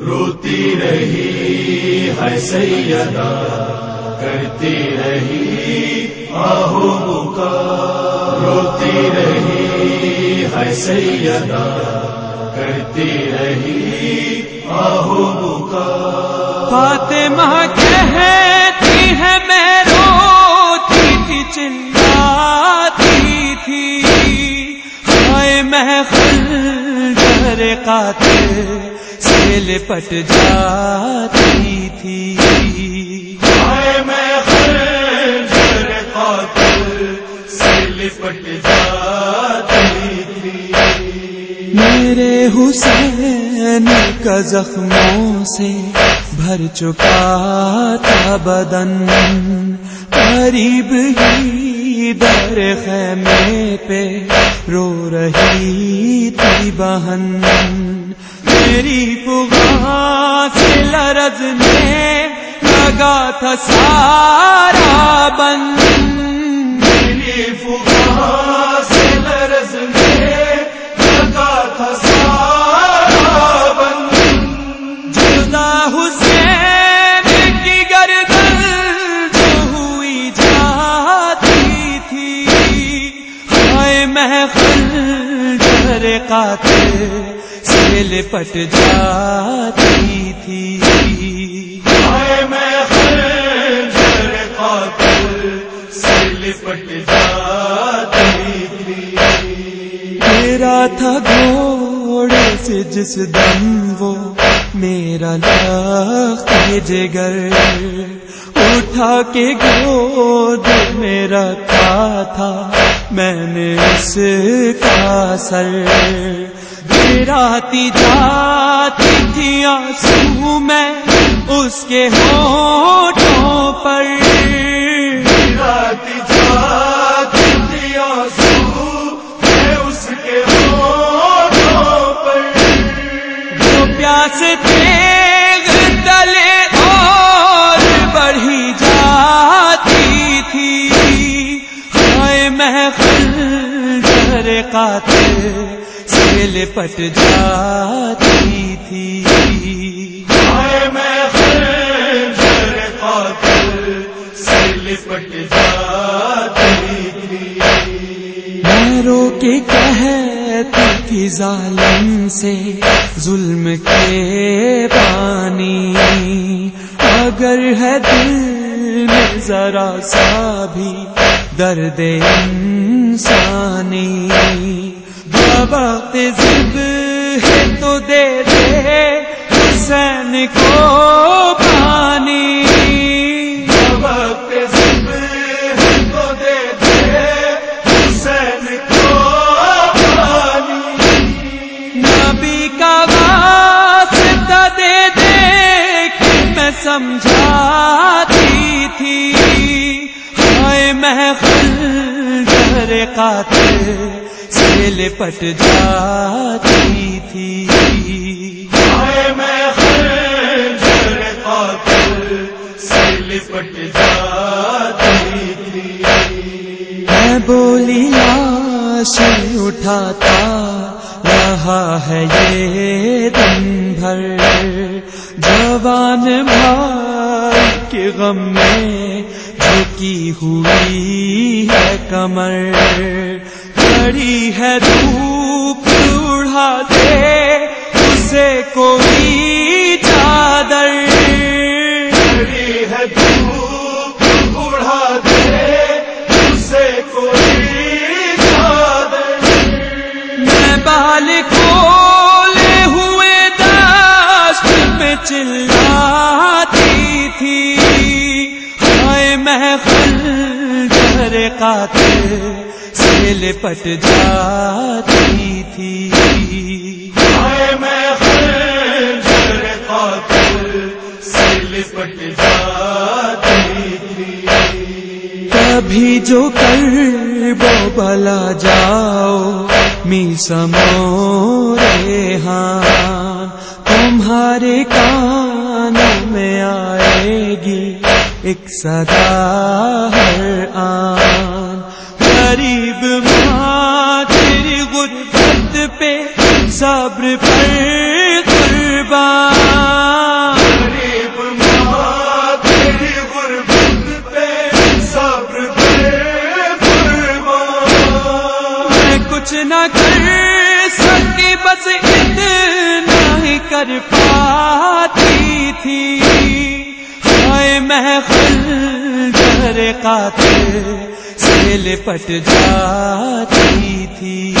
روتی رہی ہے سیدہ، کرتی رہی آہو بکا۔ روتی رہی ہے سیدہ، کرتی رہی آہو بکا۔ فاطمہ کہتی ہے میں روتی تھی، چلاتی تھی۔ ہائے میں خنجر قاتل۔ لپٹ جاتی تھی۔ آئے میں خنجر قاتل سے لپٹ جاتی تھی۔ میرے حسین کا زخموں سے بھر چکا تھا بدن۔ قریب ہی در خیمے پہ رو رہی تھی بہن۔ میری پگا سے لرزنے لگا تھا سارا بند میری فغا سے لرزنے لگا تھا سارا بند جدا حسین ہائے میں خنجر قاتل سے لپٹ جاتی تھی۔ آئے میں خنجر قاتل سے لپٹ جاتی تھی۔ میرا تھا گھوڑے سے جس دم وہ، میرا لاکھ جگر اٹھا کے گود میں رکھا تھا میں نے اس کا سر۔ گراتی جاتی تھی آنسو میں اس کے ہونٹوں پر۔ رات جاتی تھی آنسو میں اس کے ہونٹوں پر۔ جو پیاس تیغ خنجر قاتل سے لپٹ جاتی تھی۔ میں خنجر قاتل سے لپٹ جاتی تھی۔ میں رو کے کہتی تھی ظالم سے ظلم کے پانی اگر ہے دل میں ذرا سا بھی درد انسانی وقت ضد ہے تو دے دے حسین کو پانی وقت ضد ہے تو دے دے حسین کو پانی نبی کا واسطہ دے دے کہ میں سمجھاتی تھی۔ ہائے میں خنجر قاتل سے لپٹ جاتی تھی۔ میں خنجر قاتل سے لپٹ جاتی تھی۔ میں بولی لاش اٹھاتا رہا ہے یہ دن بھر۔ جوان بھائی کے غم میں جھکی ہوئی ہے کمر۔ کڑی ہے دھوپ اڑا دے اسے کوئی چادر۔ کڑی ہے دھوپ اڑا دے اسے کوئی چادر۔ میں بال کھولے ہوئے داشت میں چلاتی میں خنجر قاتل سے لپٹ جاتی تھی۔ قاتل سے لپٹ جاتی تھی۔ کبھی جو کر وہ بلا جاؤ می سمورے ہاں تمہارے کانوں میں آئے گی۔ ایک صدا ہر آن۔ غریب ماں تیری غربت پہ صبر پر غریب غربت پہ کچھ نہ کر سکی بس اتنا ہی کر پاتی تھی۔ محفل ڈر قاتل سے لپٹ جاتی تھی۔